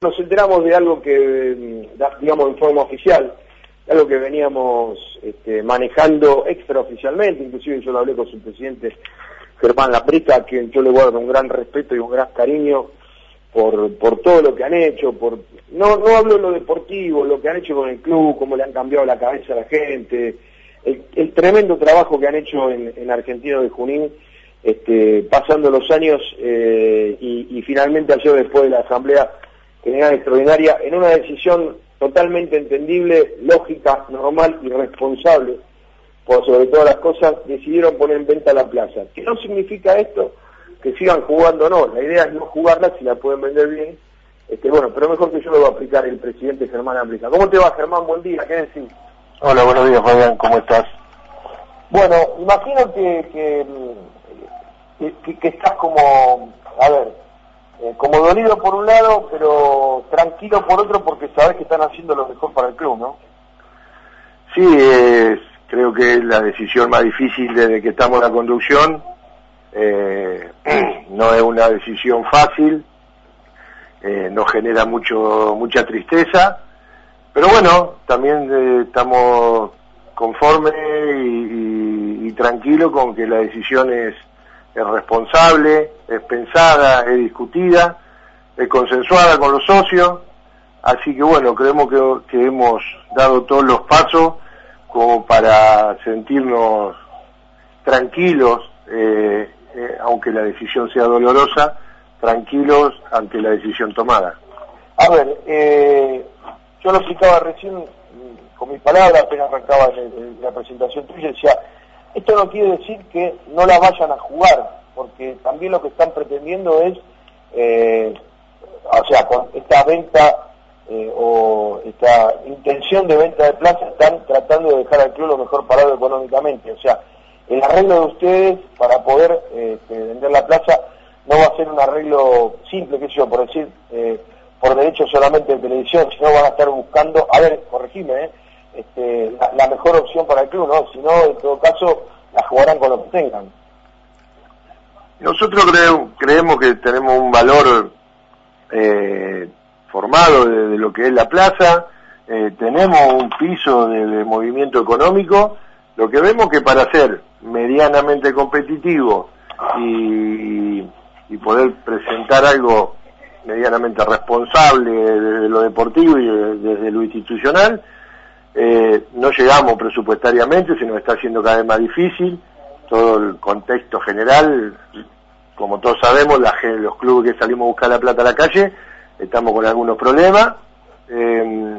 Nos enteramos de algo que, mm, digamos, en forma oficial, algo que veníamos este, manejando extraoficialmente, inclusive yo lo hablé con su presidente Germán Laprica, a quien yo le guardo un gran respeto y un gran cariño por, por todo lo que han hecho, por no, no hablo de lo deportivo, lo que han hecho con el club, cómo le han cambiado la cabeza a la gente, el, tremendo trabajo que han hecho en, en Argentino de Junín, este, pasando los años eh, y, y finalmente ayer después de la asamblea general extraordinaria en una decisión totalmente entendible, lógica, normal y responsable, por sobre todas las cosas, decidieron poner en venta la plaza. ¿Qué no significa esto? Que sigan jugando, no. La idea es no jugarla si la pueden vender bien. Este, bueno, pero mejor que yo lo va a aplicar el presidente Germán Ambrica. ¿Cómo te va, Germán? Buen día, ¿qué decís? Hola, buenos días, Fabián, ¿cómo estás? Bueno, imagino que, que, que estás como, a ver, eh, como dolido por un lado, pero tranquilo por otro porque sabes que están haciendo lo mejor para el club, ¿no? Sí, creo que es la decisión más difícil desde que estamos en la conducción. Eh, no es una decisión fácil, eh, nos genera mucho mucha tristeza, pero bueno, también eh, estamos conformes y, y tranquilos con que la decisión es es responsable, es pensada, es discutida, es consensuada con los socios, así que bueno, creemos que, hemos dado todos los pasos como para sentirnos tranquilos, eh, eh, aunque la decisión sea dolorosa, tranquilos ante la decisión tomada. A ver, eh, yo lo explicaba recién mm, con mis palabras, apenas arrancaba la presentación tuya, decía, esto no quiere decir que no la vayan a jugar, porque también lo que están pretendiendo es, eh, o sea, con esta venta eh, o esta intención de venta de plaza, están tratando de dejar al club lo mejor parado económicamente. O sea, el arreglo de ustedes para poder este, vender la plaza no va a ser un arreglo simple, que yo, por decir, eh, por derecho solamente de televisión, sino van a estar buscando, a ver, corregime, eh, este, la, mejor opción para el club, ¿no? Si no, en todo caso, la jugarán con lo que tengan. Nosotros creemos que tenemos un valor eh, formado de, lo que es la plaza, eh, tenemos un piso de, movimiento económico, lo que vemos que para ser medianamente competitivo y, y poder presentar algo medianamente responsable desde lo deportivo y desde lo institucional, eh, no llegamos presupuestariamente, se nos está haciendo cada vez más difícil, todo el contexto general, como todos sabemos, la, los clubes que salimos a buscar la plata a la calle, estamos con algunos problemas. Em,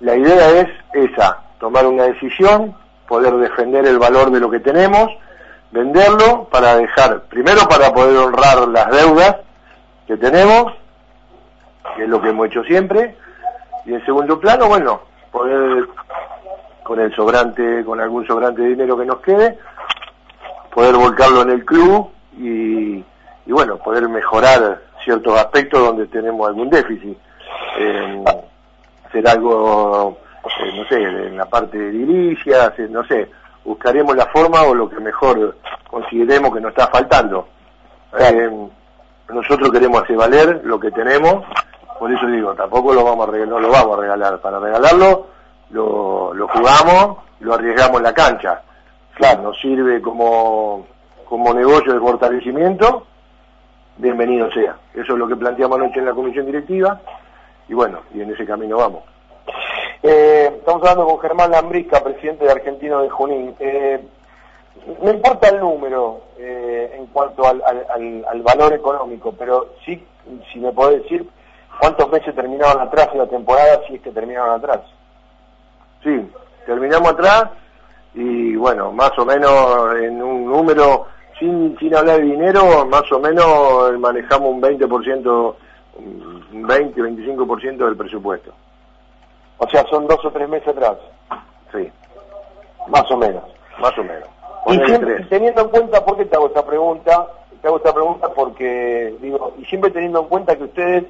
la idea es esa, tomar una decisión, poder defender el valor de lo que tenemos, venderlo para dejar, primero para poder honrar las deudas que tenemos, que es lo que hemos hecho siempre, y en segundo plano, bueno, poder con el sobrante, con algún sobrante de dinero que nos quede, poder volcarlo en el club y, y bueno, poder mejorar ciertos aspectos donde tenemos algún déficit. Eh, hacer algo, eh, no sé, en la parte de dirigía, no sé, buscaremos la forma o lo que mejor consideremos que nos está faltando. Eh, nosotros queremos hacer valer lo que tenemos, por eso digo, tampoco lo vamos a regalar, no lo vamos a regalar, para regalarlo lo, lo jugamos, lo arriesgamos en la cancha. Claro, nos sirve como, como negocio de fortalecimiento, bienvenido sea. Eso es lo que planteamos anoche en la comisión directiva y bueno, y en ese camino vamos. Eh, estamos hablando con Germán Lambrica, presidente de Argentino de Junín. Eh, no importa el número eh, en cuanto al, al, al, valor económico, pero sí, si me podés decir, cuántos meses terminaron atrás en la temporada, si es que terminaron atrás. Sí, terminamos atrás y bueno, más o menos en un número, sin, sin hablar de dinero, más o menos manejamos un 20%, un 20, 25% del presupuesto. O sea, son dos o tres meses atrás. Sí. Más o menos. Más o menos. Y siempre, teniendo en cuenta, ¿por qué te hago esta pregunta? Te hago esta pregunta porque, digo, y siempre teniendo en cuenta que ustedes,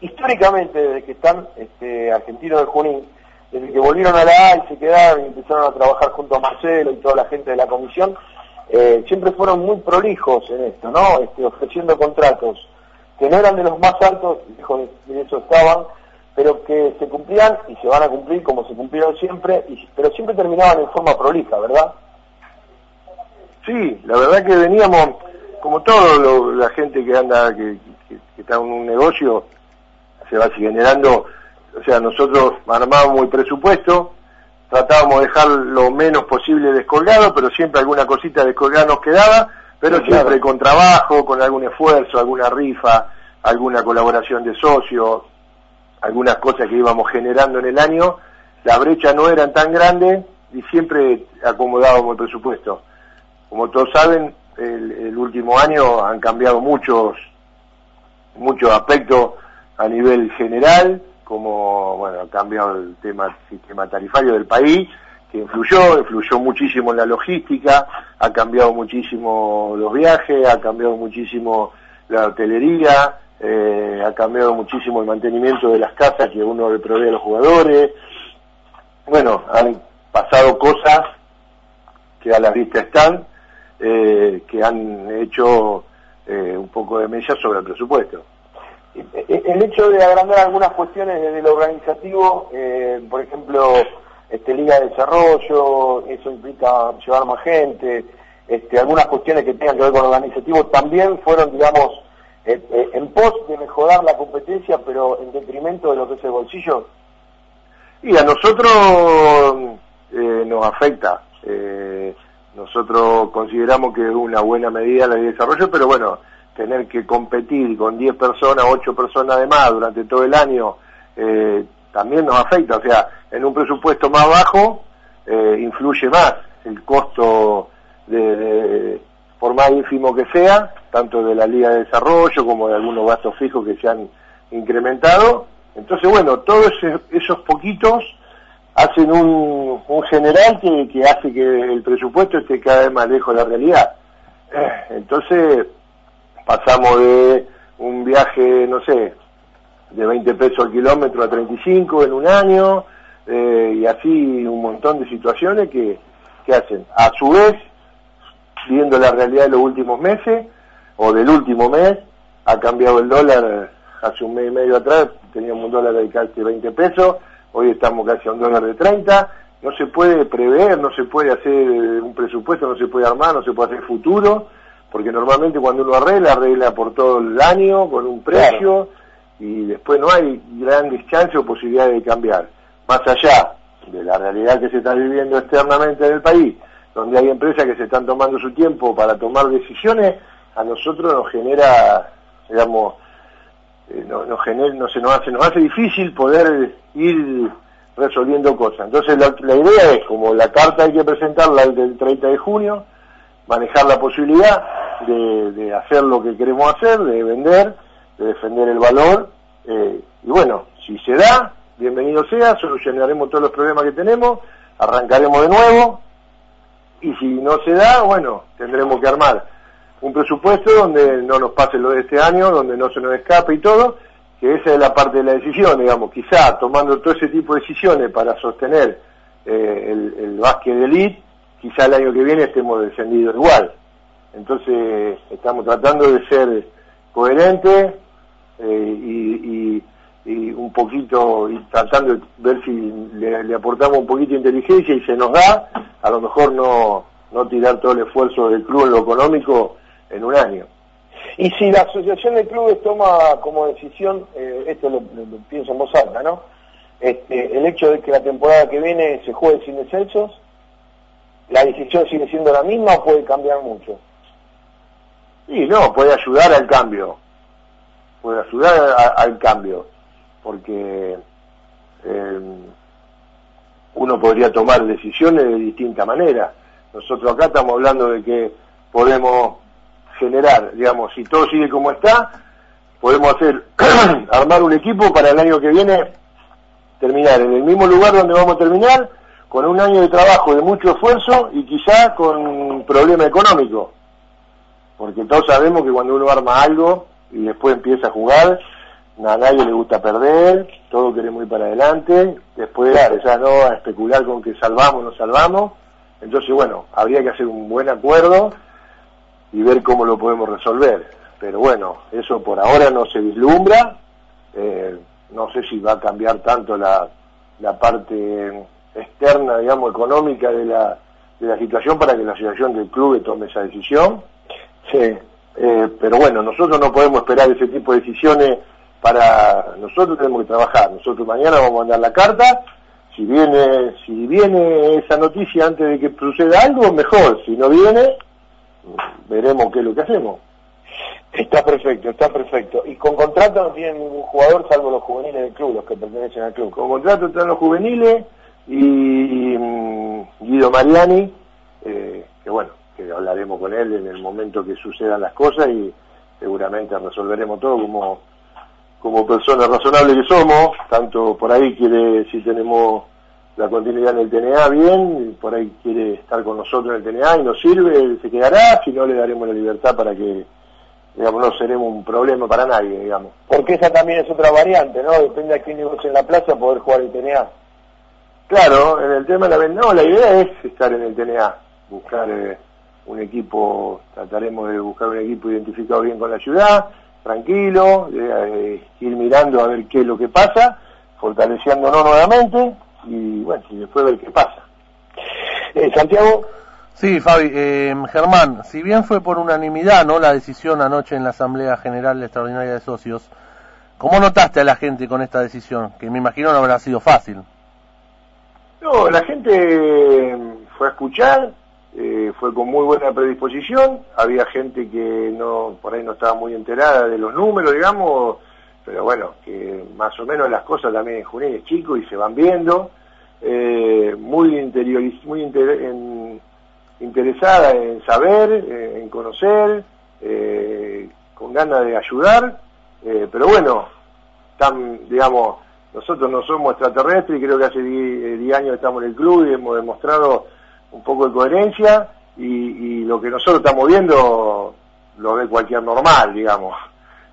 históricamente, desde que están este, argentinos de Junín, desde que volvieron a la A y se quedaron y empezaron a trabajar junto a Marcelo y toda la gente de la comisión, eh, siempre fueron muy prolijos en esto, ¿no? Este, ofreciendo contratos que no eran de los más altos, lejos de eso estaban, pero que se cumplían y se van a cumplir como se cumplieron siempre, pero siempre terminaban en forma prolija, ¿verdad? Sí, la verdad que veníamos, como todo la gente que anda, que, está en un negocio, se va generando, o sea, nosotros armábamos el presupuesto, tratábamos de dejar lo menos posible descolgado, pero siempre alguna cosita descolgada nos quedaba, pero siempre con trabajo, con algún esfuerzo, alguna rifa, alguna colaboración de socios, algunas cosas que íbamos generando en el año, la brecha no era tan grande y siempre acomodábamos el presupuesto. Como todos saben, el, último año han cambiado muchos, muchos aspectos a nivel general, como, bueno, ha cambiado el tema sistema tarifario del país, que influyó, influyó muchísimo en la logística, ha cambiado muchísimo los viajes, ha cambiado muchísimo la hotelería, eh, ha cambiado muchísimo el mantenimiento de las casas que uno le provee a los jugadores. Bueno, han pasado cosas que a la vista están eh, que han hecho eh, un poco de mella sobre el presupuesto. El hecho de agrandar algunas cuestiones desde lo organizativo, eh, por ejemplo, este, Liga de Desarrollo, eso implica llevar más gente, este, algunas cuestiones que tengan que ver con lo organizativo también fueron, digamos, en pos de mejorar la competencia, pero en detrimento de lo que es el bolsillo. Y a nosotros nos afecta. Eh, nosotros consideramos que es una buena medida la de desarrollo, pero bueno, tener que competir con 10 personas, 8 personas además durante todo el año, eh, también nos afecta. O sea, en un presupuesto más bajo eh, influye más el costo de, por más ínfimo que sea, tanto de la Liga de Desarrollo como de algunos gastos fijos que se han incrementado. Entonces, bueno, todos esos poquitos hacen un, general que, hace que el presupuesto esté cada vez más lejos de la realidad. Eh, entonces pasamos de un viaje, no sé, de 20 pesos al kilómetro a 35 en un año, eh, y así un montón de situaciones que, que hacen. A su vez, viendo la realidad de los últimos meses, o del último mes, ha cambiado el dólar. Hace un mes y medio atrás, teníamos un dólar de casi 20 pesos, hoy estamos casi a un dólar de 30, no se puede prever, no se puede hacer un presupuesto, no se puede armar, no se puede hacer futuro, porque normalmente cuando uno arregla, arregla por todo el año, con un precio, y después no hay grandes chances o posibilidades de cambiar. Más allá de la realidad que se está viviendo externamente en el país, donde hay empresas que se están tomando su tiempo para tomar decisiones, a nosotros nos genera, digamos, eh, no, no, no se nos hace, nos hace difícil poder ir resolviendo cosas. Entonces la, idea es, como la carta hay que presentarla el del 30 de junio, manejar la posibilidad de, hacer lo que queremos hacer, de vender, de defender el valor, eh, y bueno, si se da, bienvenido sea, solucionaremos todos los problemas que tenemos, arrancaremos de nuevo, y si no se da, bueno, tendremos que armar un presupuesto donde no nos pase lo de este año, donde no se nos escape y todo, que esa es la parte de la decisión, digamos, quizá tomando todo ese tipo de decisiones para sostener eh, el, el básquet de elite, quizá el año que viene estemos descendidos igual. Entonces estamos tratando de ser coherentes eh, y, un poquito, y tratando de ver si le, le, aportamos un poquito de inteligencia y se nos da, a lo mejor no, no tirar todo el esfuerzo del club en lo económico en un año. Y si la Asociación de Clubes toma como decisión, eh, esto lo, pienso en voz alta, ¿no? Este, el hecho de que la temporada que viene se juegue sin descensos, ¿la decisión sigue siendo la misma o puede cambiar mucho? Sí, no, puede ayudar al cambio, puede ayudar al cambio, porque eh, uno podría tomar decisiones de distinta manera. Nosotros acá estamos hablando de que podemos generar, digamos, si todo sigue como está, podemos hacer, armar un equipo para el año que viene terminar en el mismo lugar donde vamos a terminar, con un año de trabajo, de mucho esfuerzo y quizá con un problema económico. Porque todos sabemos que cuando uno arma algo y después empieza a jugar, a nadie le gusta perder, todo queremos ir para adelante, después ya no a especular con que salvamos o no salvamos. Entonces, bueno, habría que hacer un buen acuerdo y ver cómo lo podemos resolver. pero bueno, eso por ahora no se vislumbra, eh, no sé si va a cambiar tanto la, la parte externa, digamos, económica de la, de la situación para que la asociación del club tome esa decisión. Sí. Eh, pero bueno, nosotros no podemos esperar ese tipo de decisiones para nosotros tenemos que trabajar. Nosotros mañana vamos a mandar la carta. Si viene, si viene esa noticia antes de que suceda algo, mejor. Si no viene, veremos qué es lo que hacemos. Está perfecto, está perfecto. ¿Y con contrato no tienen ningún jugador salvo los juveniles del club, los que pertenecen al club? Con contrato están los juveniles y, mm, Guido Mariani, eh, que bueno, que hablaremos con él en el momento que sucedan las cosas y seguramente resolveremos todo como, como personas razonables que somos, tanto por ahí quiere, si tenemos la continuidad en el TNA bien, por ahí quiere estar con nosotros en el TNA y nos sirve, se quedará, si no le daremos la libertad para que digamos, no seremos un problema para nadie, digamos. Porque esa también es otra variante, ¿no? Depende de quién negocie en la plaza poder jugar el TNA. Claro, en el tema de la no, la idea es estar en el TNA, buscar eh, un equipo, trataremos de buscar un equipo identificado bien con la ciudad, tranquilo, eh, ir mirando a ver qué es lo que pasa, fortaleciéndonos nuevamente y bueno, y después ver qué pasa. Eh, Santiago. Sí, Fabi, eh, Germán, si bien fue por unanimidad, ¿no? La decisión anoche en la Asamblea General Extraordinaria de Socios, ¿cómo notaste a la gente con esta decisión? Que me imagino no habrá sido fácil. No, la gente fue a escuchar, eh, fue con muy buena predisposición, había gente que no por ahí no estaba muy enterada de los números, digamos, pero bueno, que más o menos las cosas también en Junín es chico y se van viendo, eh, muy interioriz muy interesada en saber, eh, en conocer, eh, con ganas de ayudar, pero bueno, tan, digamos, nosotros no somos extraterrestres y creo que hace 10 años estamos en el club y hemos demostrado un poco de coherencia y, lo que nosotros estamos viendo lo ve cualquier normal, digamos.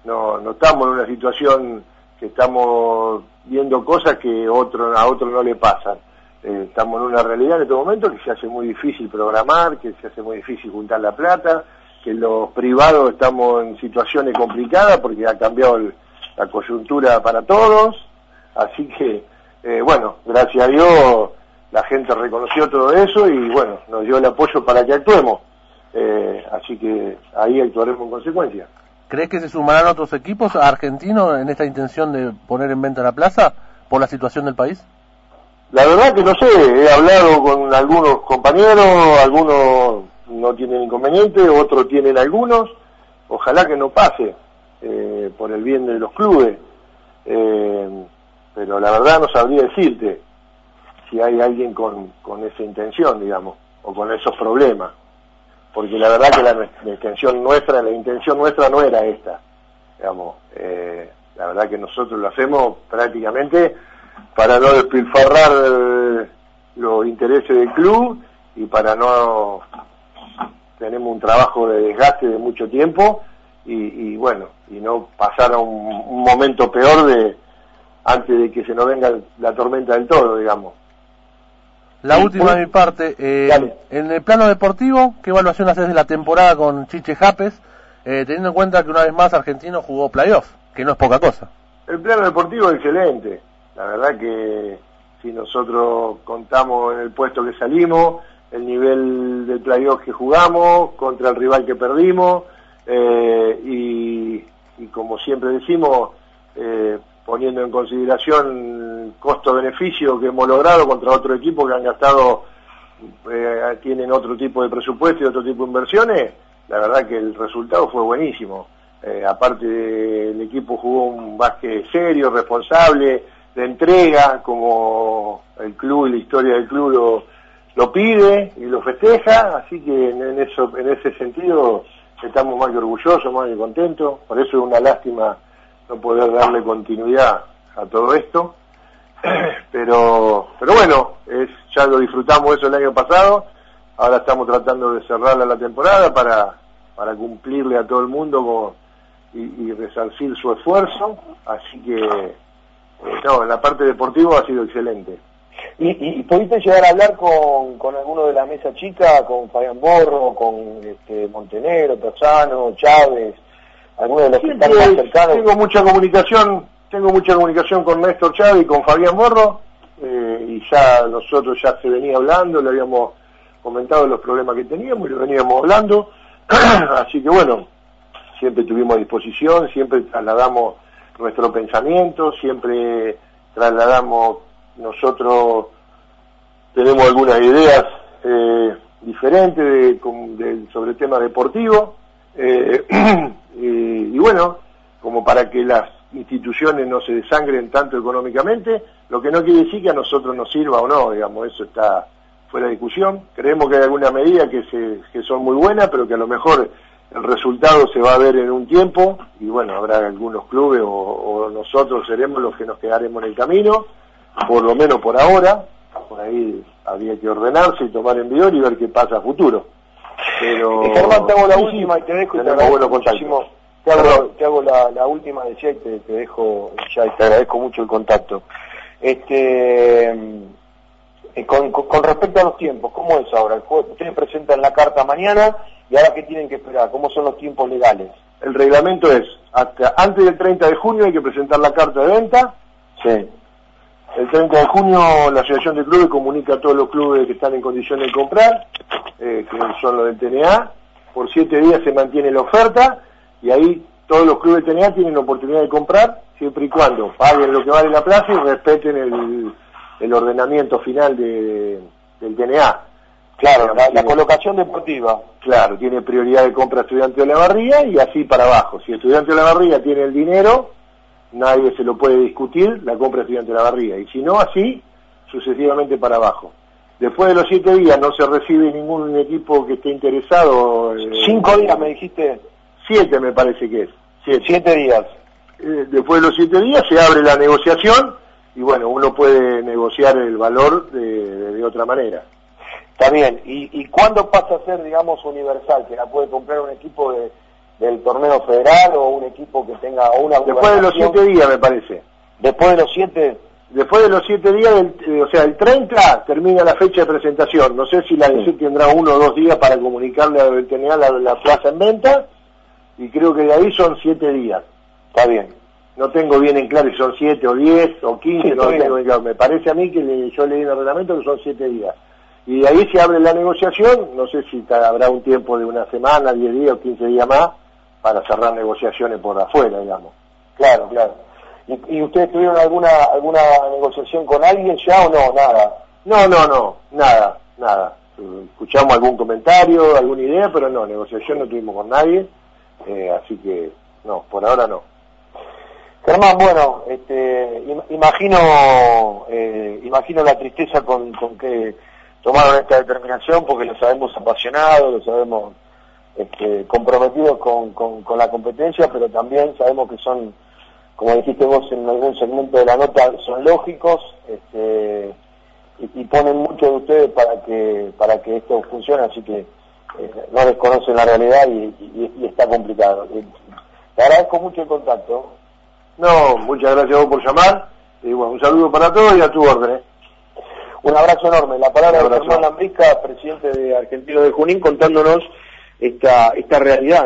No, no estamos en una situación que estamos viendo cosas que otro, a otro no le pasan. Eh, estamos en una realidad en este momento que se hace muy difícil programar, que se hace muy difícil juntar la plata, que los privados estamos en situaciones complicadas porque ha cambiado la coyuntura para todos, así que, eh, bueno, gracias a Dios la gente reconoció todo eso y, bueno, nos dio el apoyo para que actuemos, eh, así que ahí actuaremos en consecuencia. ¿Crees que se sumarán otros equipos argentinos en esta intención de poner en venta la plaza por la situación del país? La verdad que no sé, he hablado con algunos compañeros, algunos no tienen inconveniente, otros tienen algunos, ojalá que no pase eh, por el bien de los clubes, eh, pero la verdad no sabría decirte si hay alguien con, con esa intención, digamos, o con esos problemas, porque la verdad que la, intención nuestra, la intención nuestra no era esta, digamos, eh, la verdad que nosotros lo hacemos prácticamente para no despilfarrar eh, los intereses del club y para no tenemos un trabajo de desgaste de mucho tiempo y, bueno y no pasar a un, momento peor de antes de que se nos venga la tormenta del todo digamos. La última de mi parte eh, en el plano deportivo qué evaluación haces de la temporada con Chiche Japes eh, teniendo en cuenta que una vez más Argentino jugó playoff que no es poca cosa. El plano deportivo es excelente. La verdad que si nosotros contamos en el puesto que salimos, el nivel de playoff que jugamos, contra el rival que perdimos, eh, y, como siempre decimos, poniendo en consideración costo-beneficio que hemos logrado contra otro equipo que han gastado, eh, tienen otro tipo de presupuesto y otro tipo de inversiones, la verdad que el resultado fue buenísimo. aparte el equipo jugó un básquet serio, responsable, de entrega, como el club la historia del club lo, pide y lo festeja, así que en, eso, en ese sentido estamos más que orgullosos, más que contentos, por eso es una lástima no poder darle continuidad a todo esto, pero, pero bueno, es, ya lo disfrutamos eso el año pasado, ahora estamos tratando de cerrarla la temporada para, para cumplirle a todo el mundo y, y resarcir su esfuerzo, así que no, en la parte deportiva ha sido excelente. ¿Y, y, pudiste llegar a hablar con, con alguno de la mesa chica, con Fabián Borro, con este, Montenegro, Tozano, Chávez, alguno de los que Siempre están más cercanos. tengo mucha comunicación, tengo mucha comunicación con Néstor Chávez y con Fabián Borro, eh, y ya nosotros ya se venía hablando, le habíamos comentado los problemas que teníamos y lo veníamos hablando, así que bueno, siempre tuvimos a disposición, siempre trasladamos nuestro pensamiento, siempre trasladamos, nosotros tenemos algunas ideas eh, diferentes de, de- sobre el tema deportivo, eh, y, bueno, como para que las instituciones no se desangren tanto económicamente, lo que no quiere decir que a nosotros nos sirva o no, digamos, eso está fuera de discusión. Creemos que hay alguna medida que, se, que son muy buenas, pero que a lo mejor el resultado se va a ver en un tiempo y bueno, habrá algunos clubes o, o nosotros seremos los que nos quedaremos en el camino, por lo menos por ahora, por ahí habría que ordenarse y tomar en vigor y ver qué pasa a futuro. Pero Germán, te hago la sí, última y te dejo y te agradezco muchísimo. Te hago, te hago la, la última decía y te, te dejo ya y te agradezco mucho el contacto. Este, eh, con, respecto a los tiempos, ¿cómo es ahora? Ustedes presentan la carta mañana y ahora qué tienen que esperar, ¿cómo son los tiempos legales? El reglamento es, hasta antes del 30 de junio hay que presentar la carta de venta, Sí. El 30 de junio la Asociación de Clubes comunica a todos los clubes que están en condiciones de comprar, eh, que son los del TNA. Por siete días se mantiene la oferta y ahí todos los clubes del TNA tienen la oportunidad de comprar siempre y cuando paguen lo que vale la plaza y respeten el, el ordenamiento final de- del TNA. Claro, la, la colocación deportiva. Claro, tiene prioridad de compra estudiante de la barría y así para abajo. Si estudiante de la barría tiene el dinero, nadie se lo puede discutir, la compra estudiante de la barría. Y si no, así sucesivamente para abajo. Después de los siete días no se recibe ningún equipo que esté interesado. eh, Cinco días me dijiste, Siete me parece que es. Siete. siete días. Eh, después de los siete días se abre la negociación y bueno, uno puede negociar el valor de, de otra manera. Está bien. ¿Y, ¿Y cuándo pasa a ser, digamos, universal? Que la puede comprar un equipo de, del torneo federal o un equipo que tenga una Después de los siete días me parece. Después de los siete, Después de los siete días, del- eh, o sea, el 30 termina la fecha de presentación. No sé si la DC tendrá uno o dos días para comunicarle a la la, la plaza en venta y creo que de ahí son siete días. está bien. No tengo bien en claro si son siete o diez o quince, Sí, no bien. tengo bien claro. Me parece a mí que le- yo leí en el reglamento que son siete días. Y de ahí se abre la negociación, no sé si habrá un tiempo de una semana, diez días o quince días más para cerrar negociaciones por afuera, digamos. Claro, claro. ¿Y, y ustedes tuvieron alguna alguna negociación con alguien ya o no? Nada. No, no, no, nada, nada. Escuchamos algún comentario, alguna idea, pero no, negociación no tuvimos con nadie, eh, así que no, por ahora no. Germán, bueno, este, im- imagino eh, imagino la tristeza con, con que tomaron esta determinación porque los sabemos apasionados, los sabemos este, comprometidos con, con la competencia, pero también sabemos que son, como dijiste vos en algún segmento de la nota, son lógicos este, y, y ponen mucho de ustedes para que para que esto funcione, así que eh, no desconocen la realidad y, y- y está complicado. Eh, Te agradezco mucho el contacto. No, muchas gracias a vos por llamar, y bueno, un saludo para todos y a tu orden. ¿eh? Un abrazo enorme. La palabra de. Germán Lambrisca, presidente de Argentino de Junín, contándonos esta, esta realidad.